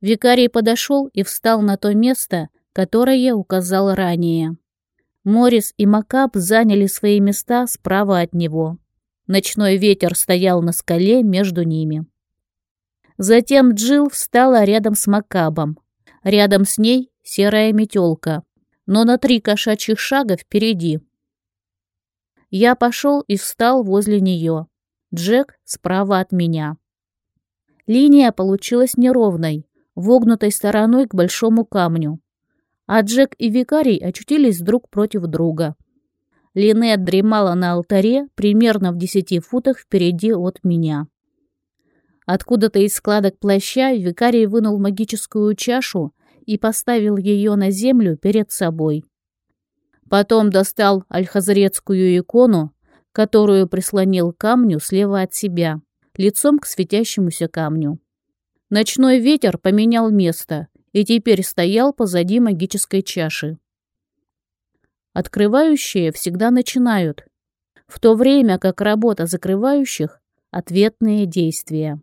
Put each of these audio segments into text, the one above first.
Викарий подошел и встал на то место, которое указал ранее. Морис и Макап заняли свои места справа от него. Ночной ветер стоял на скале между ними. Затем Джил встала рядом с Макабом. Рядом с ней серая метелка, но на три кошачьих шага впереди. Я пошел и встал возле нее. Джек справа от меня. Линия получилась неровной, вогнутой стороной к большому камню. А Джек и Викарий очутились друг против друга. Линет дремала на алтаре примерно в десяти футах впереди от меня. Откуда-то из складок плаща Викарий вынул магическую чашу и поставил ее на землю перед собой. Потом достал альхазрецкую икону, которую прислонил к камню слева от себя, лицом к светящемуся камню. Ночной ветер поменял место и теперь стоял позади магической чаши. Открывающие всегда начинают, в то время как работа закрывающих — ответные действия.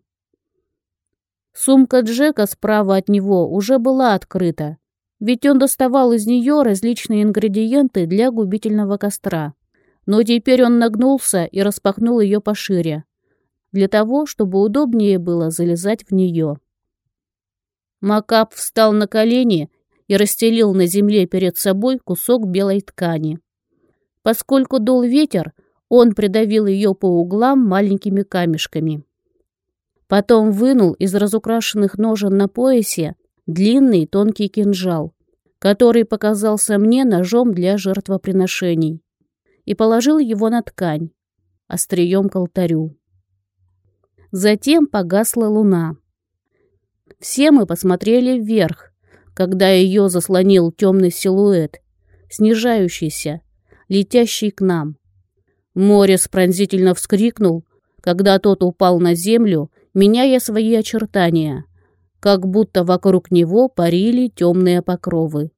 Сумка Джека справа от него уже была открыта, ведь он доставал из нее различные ингредиенты для губительного костра. Но теперь он нагнулся и распахнул ее пошире, для того, чтобы удобнее было залезать в нее. Макап встал на колени и расстелил на земле перед собой кусок белой ткани. Поскольку дул ветер, он придавил ее по углам маленькими камешками. Потом вынул из разукрашенных ножен на поясе длинный тонкий кинжал, который показался мне ножом для жертвоприношений, и положил его на ткань, острием к алтарю. Затем погасла луна. Все мы посмотрели вверх, когда ее заслонил темный силуэт, снижающийся, летящий к нам. Морис пронзительно вскрикнул, когда тот упал на землю меняя свои очертания, как будто вокруг него парили темные покровы.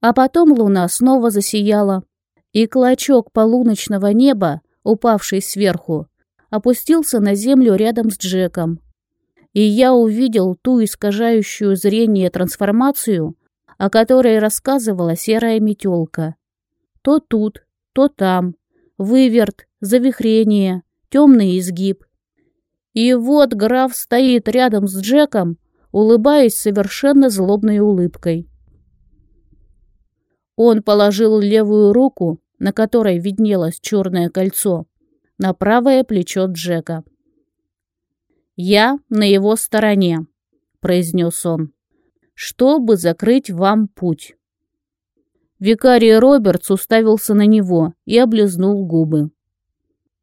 А потом луна снова засияла, и клочок полуночного неба, упавший сверху, опустился на землю рядом с Джеком. И я увидел ту искажающую зрение трансформацию, о которой рассказывала серая метелка. То тут, то там, выверт, завихрение, темный изгиб, и вот граф стоит рядом с Джеком, улыбаясь совершенно злобной улыбкой. Он положил левую руку, на которой виднелось черное кольцо, на правое плечо Джека. «Я на его стороне», — произнес он, — «чтобы закрыть вам путь». Викарий Робертс уставился на него и облизнул губы.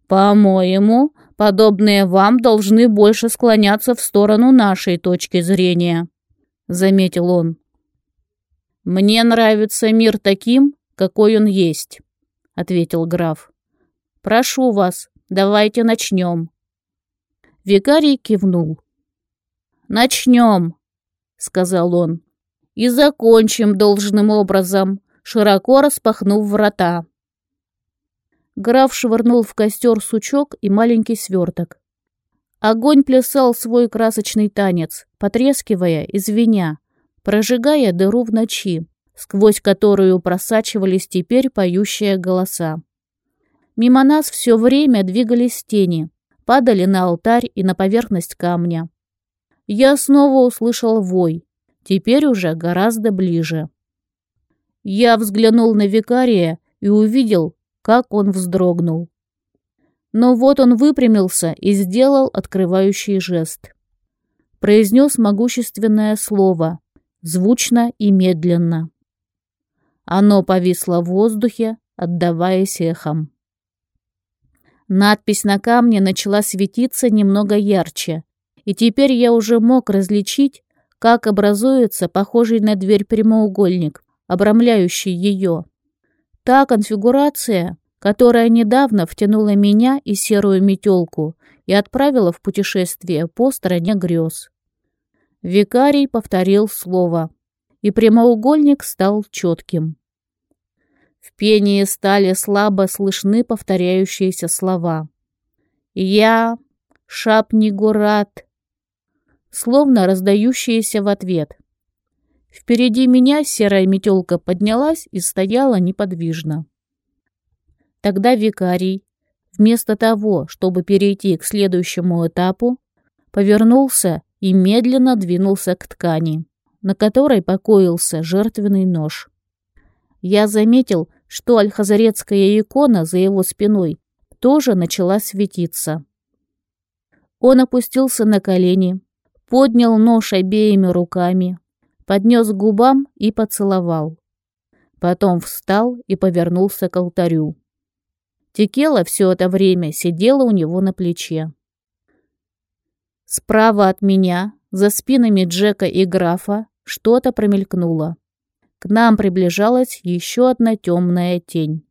«По-моему, подобные вам должны больше склоняться в сторону нашей точки зрения», — заметил он. «Мне нравится мир таким, какой он есть», — ответил граф. «Прошу вас, давайте начнем». Викарий кивнул. «Начнем», — сказал он, — «и закончим должным образом, широко распахнув врата». Граф швырнул в костер сучок и маленький сверток. Огонь плясал свой красочный танец, потрескивая и звеня, прожигая дыру в ночи, сквозь которую просачивались теперь поющие голоса. Мимо нас все время двигались тени, падали на алтарь и на поверхность камня. Я снова услышал вой, теперь уже гораздо ближе. Я взглянул на викария и увидел, как он вздрогнул. Но вот он выпрямился и сделал открывающий жест. Произнес могущественное слово, звучно и медленно. Оно повисло в воздухе, отдаваясь эхом. Надпись на камне начала светиться немного ярче, и теперь я уже мог различить, как образуется похожий на дверь прямоугольник, обрамляющий ее. Та конфигурация, которая недавно втянула меня и серую метелку и отправила в путешествие по стране грез. Викарий повторил слово, и прямоугольник стал четким. В пении стали слабо слышны повторяющиеся слова. «Я, Шапнигурат». словно раздающиеся в ответ. Впереди меня серая метелка поднялась и стояла неподвижно. Тогда викарий, вместо того, чтобы перейти к следующему этапу, повернулся и медленно двинулся к ткани, на которой покоился жертвенный нож. Я заметил, что альхазарецкая икона за его спиной тоже начала светиться. Он опустился на колени, поднял нож обеими руками, поднес к губам и поцеловал. Потом встал и повернулся к алтарю. Текела все это время сидела у него на плече. Справа от меня, за спинами Джека и графа, что-то промелькнуло. К нам приближалась еще одна темная тень.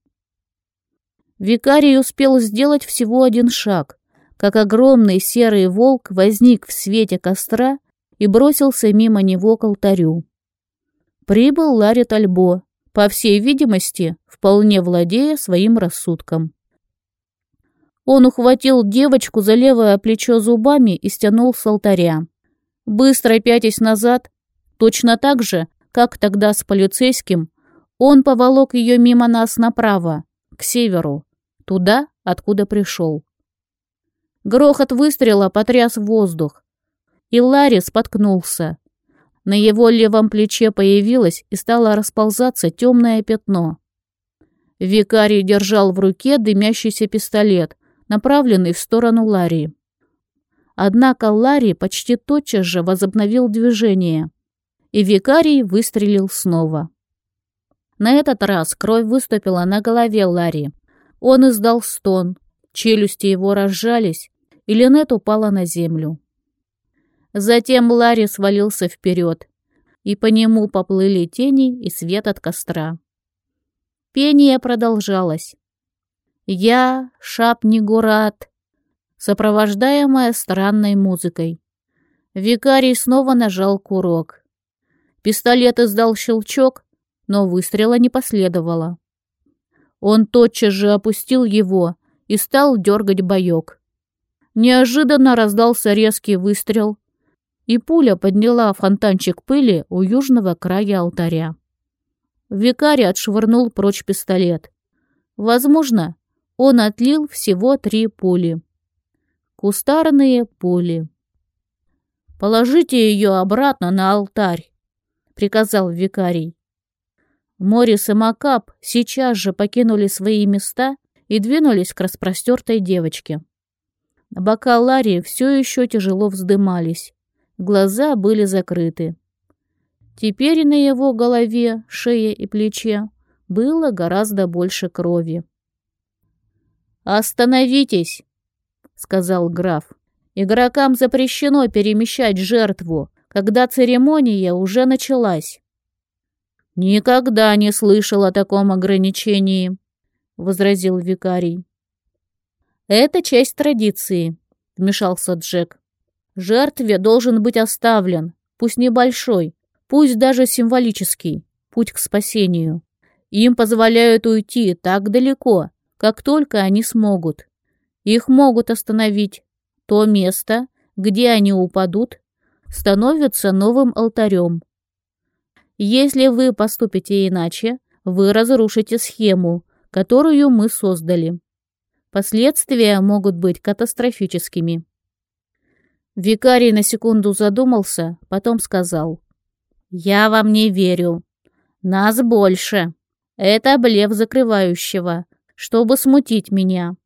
Викарий успел сделать всего один шаг, как огромный серый волк возник в свете костра и бросился мимо него к алтарю. Прибыл Ларри Тальбо, по всей видимости, вполне владея своим рассудком. Он ухватил девочку за левое плечо зубами и стянул с алтаря. Быстро пятясь назад, точно так же, как тогда с полицейским, он поволок ее мимо нас направо, к северу, туда, откуда пришел. Грохот выстрела потряс воздух, и Ларри споткнулся. На его левом плече появилось и стало расползаться темное пятно. Викарий держал в руке дымящийся пистолет, направленный в сторону Ларри. Однако Ларри почти тотчас же возобновил движение, и викарий выстрелил снова. На этот раз кровь выступила на голове Ларри. Он издал стон, челюсти его разжались, и Линет упала на землю. Затем Ларри свалился вперед, и по нему поплыли тени и свет от костра. Пение продолжалось. «Я, Шапнигурат», сопровождаемая странной музыкой. Викарий снова нажал курок. Пистолет издал щелчок, но выстрела не последовало. Он тотчас же опустил его и стал дергать боек. Неожиданно раздался резкий выстрел, и пуля подняла фонтанчик пыли у южного края алтаря. Викарий отшвырнул прочь пистолет. Возможно, он отлил всего три пули. Кустарные пули. «Положите ее обратно на алтарь», — приказал викарий. Морис и Макап сейчас же покинули свои места и двинулись к распростертой девочке. Бока Ларри все еще тяжело вздымались, глаза были закрыты. Теперь на его голове, шее и плече было гораздо больше крови. «Остановитесь!» — сказал граф. «Игрокам запрещено перемещать жертву, когда церемония уже началась». «Никогда не слышал о таком ограничении», — возразил викарий. «Это часть традиции», — вмешался Джек. «Жертве должен быть оставлен, пусть небольшой, пусть даже символический, путь к спасению. Им позволяют уйти так далеко, как только они смогут. Их могут остановить. То место, где они упадут, становится новым алтарем. Если вы поступите иначе, вы разрушите схему, которую мы создали. Последствия могут быть катастрофическими. Викарий на секунду задумался, потом сказал. «Я вам не верю. Нас больше. Это блеф закрывающего, чтобы смутить меня.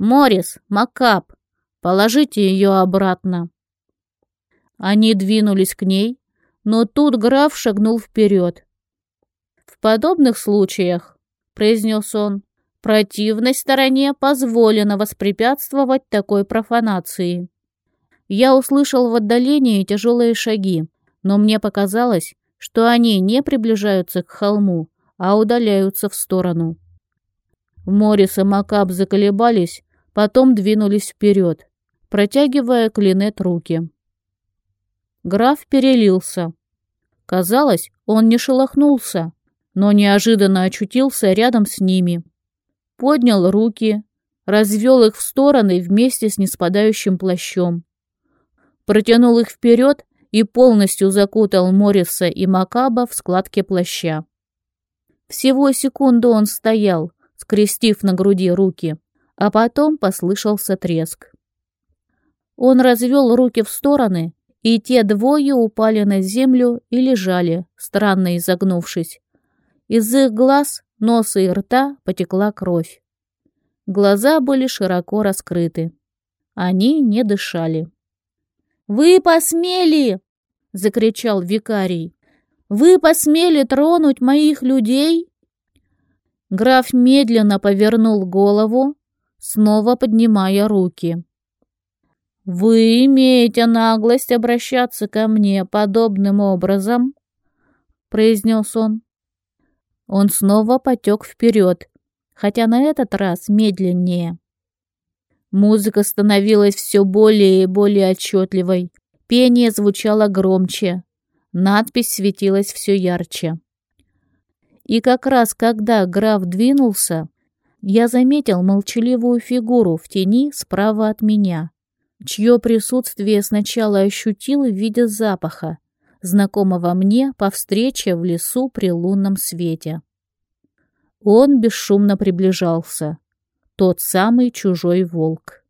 «Морис, Макап, положите ее обратно». Они двинулись к ней, но тут граф шагнул вперед. «В подобных случаях», — произнес он, — «противной стороне позволено воспрепятствовать такой профанации». Я услышал в отдалении тяжелые шаги, но мне показалось, что они не приближаются к холму, а удаляются в сторону. Морис и Макап заколебались, потом двинулись вперед, протягивая клинет руки. Граф перелился. Казалось, он не шелохнулся, но неожиданно очутился рядом с ними. Поднял руки, развел их в стороны вместе с неспадающим плащом. протянул их вперед и полностью закутал Морриса и Макаба в складке плаща. Всего секунду он стоял, скрестив на груди руки, а потом послышался треск. Он развел руки в стороны, и те двое упали на землю и лежали, странно изогнувшись. Из их глаз, носа и рта потекла кровь. Глаза были широко раскрыты. Они не дышали. «Вы посмели!» — закричал викарий. «Вы посмели тронуть моих людей?» Граф медленно повернул голову, снова поднимая руки. «Вы имеете наглость обращаться ко мне подобным образом?» — произнес он. Он снова потек вперед, хотя на этот раз медленнее. Музыка становилась все более и более отчетливой. Пение звучало громче. Надпись светилась все ярче. И как раз когда граф двинулся, я заметил молчаливую фигуру в тени справа от меня, чье присутствие сначала ощутил в виде запаха, знакомого мне по встрече в лесу при лунном свете. Он бесшумно приближался. Тот самый чужой волк.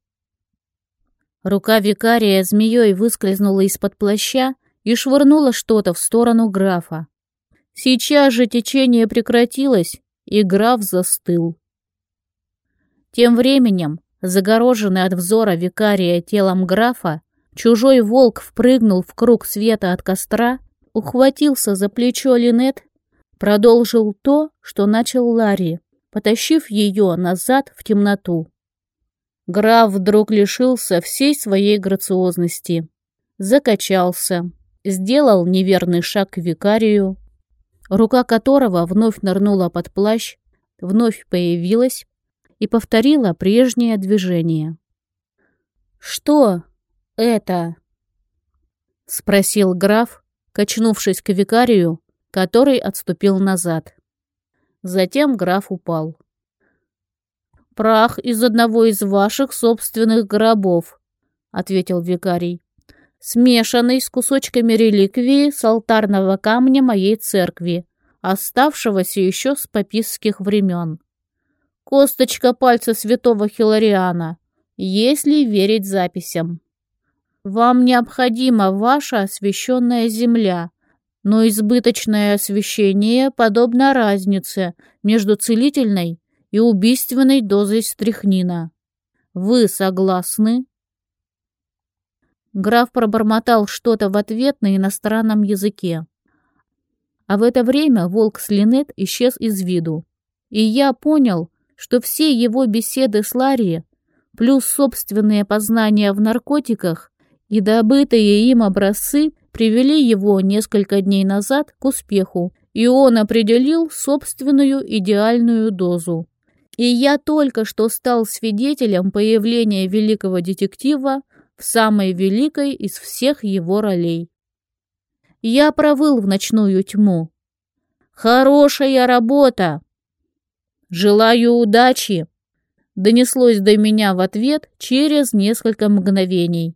Рука викария змеей выскользнула из-под плаща и швырнула что-то в сторону графа. Сейчас же течение прекратилось, и граф застыл. Тем временем, загороженный от взора викария телом графа, чужой волк впрыгнул в круг света от костра, ухватился за плечо Линет, продолжил то, что начал Ларри, потащив ее назад в темноту. Граф вдруг лишился всей своей грациозности, закачался, сделал неверный шаг к викарию, рука которого вновь нырнула под плащ, вновь появилась и повторила прежнее движение. «Что это?» — спросил граф, качнувшись к викарию, который отступил назад. Затем граф упал. «Прах из одного из ваших собственных гробов», — ответил викарий смешанный с кусочками реликвии с алтарного камня моей церкви, оставшегося еще с папистских времен. Косточка пальца святого Хилариана, если верить записям. Вам необходима ваша освященная земля, но избыточное освящение подобно разнице между целительной и убийственной дозой стряхнина. Вы согласны? Граф пробормотал что-то в ответ на иностранном языке. А в это время волк с Линет исчез из виду. И я понял, что все его беседы с Ларри, плюс собственные познания в наркотиках и добытые им образцы привели его несколько дней назад к успеху, и он определил собственную идеальную дозу. И я только что стал свидетелем появления великого детектива в самой великой из всех его ролей. Я провыл в ночную тьму. Хорошая работа! Желаю удачи! Донеслось до меня в ответ через несколько мгновений.